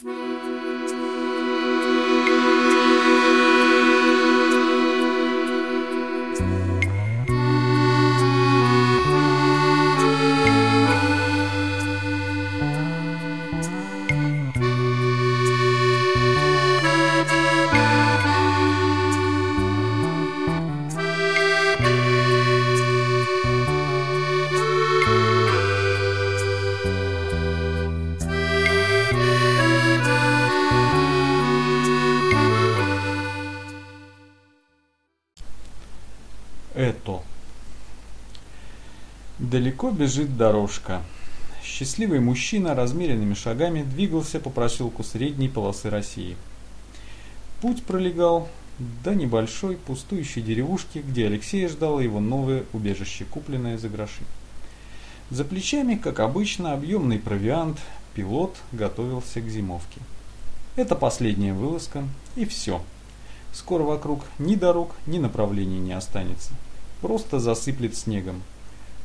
Это. Далеко бежит дорожка. Счастливый мужчина размеренными шагами двигался по проселку средней полосы России. Путь пролегал до небольшой пустующей деревушки, где Алексея ждало его новое убежище, купленное за гроши. За плечами, как обычно, объемный провиант, пилот готовился к зимовке. Это последняя вылазка, и все. Скоро вокруг ни дорог, ни направлений не останется. Просто засыплет снегом.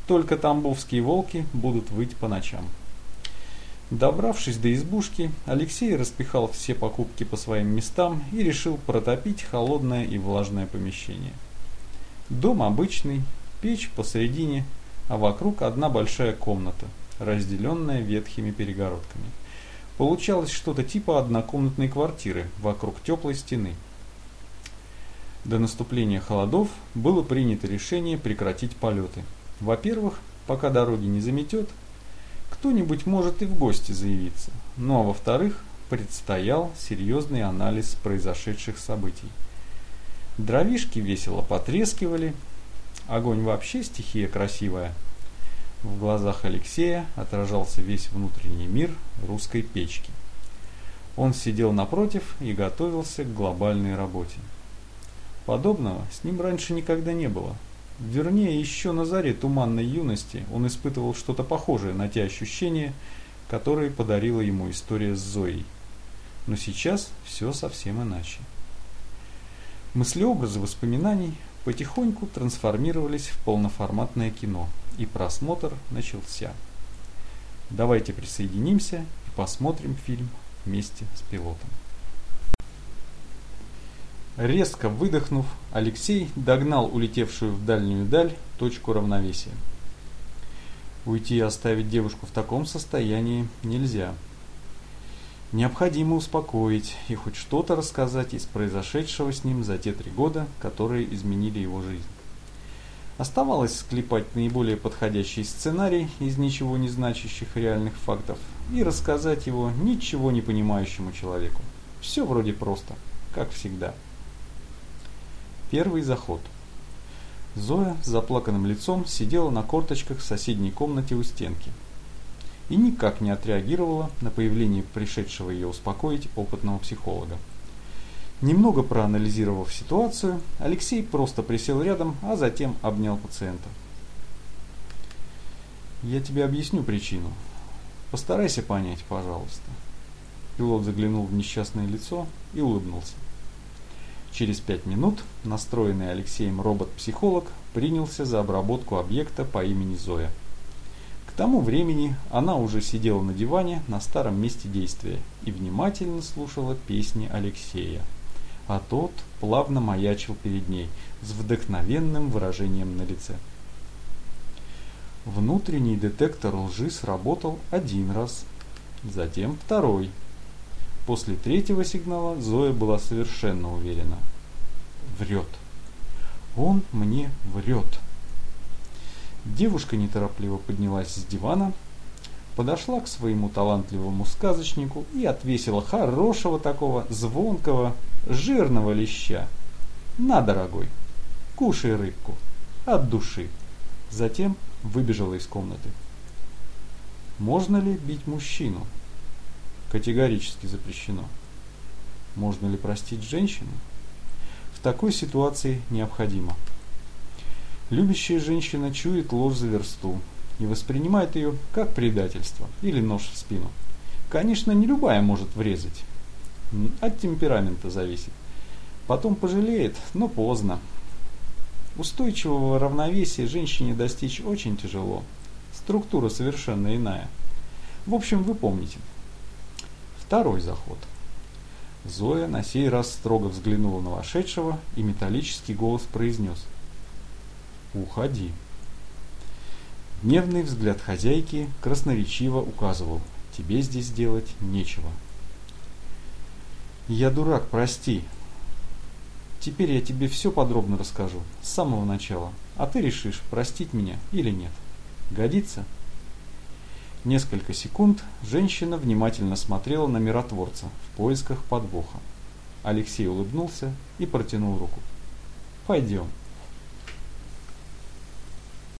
Только тамбовские волки будут выть по ночам. Добравшись до избушки, Алексей распихал все покупки по своим местам и решил протопить холодное и влажное помещение. Дом обычный, печь посередине, а вокруг одна большая комната, разделенная ветхими перегородками. Получалось что-то типа однокомнатной квартиры вокруг теплой стены. До наступления холодов было принято решение прекратить полеты. Во-первых, пока дороги не заметет, кто-нибудь может и в гости заявиться. Ну а во-вторых, предстоял серьезный анализ произошедших событий. Дровишки весело потрескивали. Огонь вообще стихия красивая. В глазах Алексея отражался весь внутренний мир русской печки. Он сидел напротив и готовился к глобальной работе. Подобного с ним раньше никогда не было. Вернее, еще на заре туманной юности он испытывал что-то похожее на те ощущения, которые подарила ему история с Зоей. Но сейчас все совсем иначе. Мыслеобразы воспоминаний потихоньку трансформировались в полноформатное кино, и просмотр начался. Давайте присоединимся и посмотрим фильм вместе с пилотом. Резко выдохнув, Алексей догнал улетевшую в дальнюю даль точку равновесия. Уйти и оставить девушку в таком состоянии нельзя. Необходимо успокоить и хоть что-то рассказать из произошедшего с ним за те три года, которые изменили его жизнь. Оставалось склепать наиболее подходящий сценарий из ничего не значащих реальных фактов и рассказать его ничего не понимающему человеку. Все вроде просто, как всегда. Первый заход. Зоя с заплаканным лицом сидела на корточках в соседней комнате у стенки и никак не отреагировала на появление пришедшего ее успокоить опытного психолога. Немного проанализировав ситуацию, Алексей просто присел рядом, а затем обнял пациента. «Я тебе объясню причину. Постарайся понять, пожалуйста». Пилот заглянул в несчастное лицо и улыбнулся. Через пять минут настроенный Алексеем робот-психолог принялся за обработку объекта по имени Зоя. К тому времени она уже сидела на диване на старом месте действия и внимательно слушала песни Алексея. А тот плавно маячил перед ней с вдохновенным выражением на лице. Внутренний детектор лжи сработал один раз, затем второй – После третьего сигнала Зоя была совершенно уверена. Врет. Он мне врет. Девушка неторопливо поднялась с дивана, подошла к своему талантливому сказочнику и отвесила хорошего такого звонкого, жирного леща. На, дорогой, кушай рыбку. От души. Затем выбежала из комнаты. Можно ли бить мужчину? Категорически запрещено. Можно ли простить женщину? В такой ситуации необходимо. Любящая женщина чует ложь за версту и воспринимает ее как предательство или нож в спину. Конечно, не любая может врезать. От темперамента зависит. Потом пожалеет, но поздно. Устойчивого равновесия женщине достичь очень тяжело. Структура совершенно иная. В общем, вы помните – Второй заход. Зоя на сей раз строго взглянула на вошедшего, и металлический голос произнес. «Уходи». Нервный взгляд хозяйки красноречиво указывал, тебе здесь делать нечего. Я дурак, прости. Теперь я тебе все подробно расскажу, с самого начала, а ты решишь, простить меня или нет. Годится? Несколько секунд женщина внимательно смотрела на миротворца в поисках подвоха. Алексей улыбнулся и протянул руку. «Пойдем».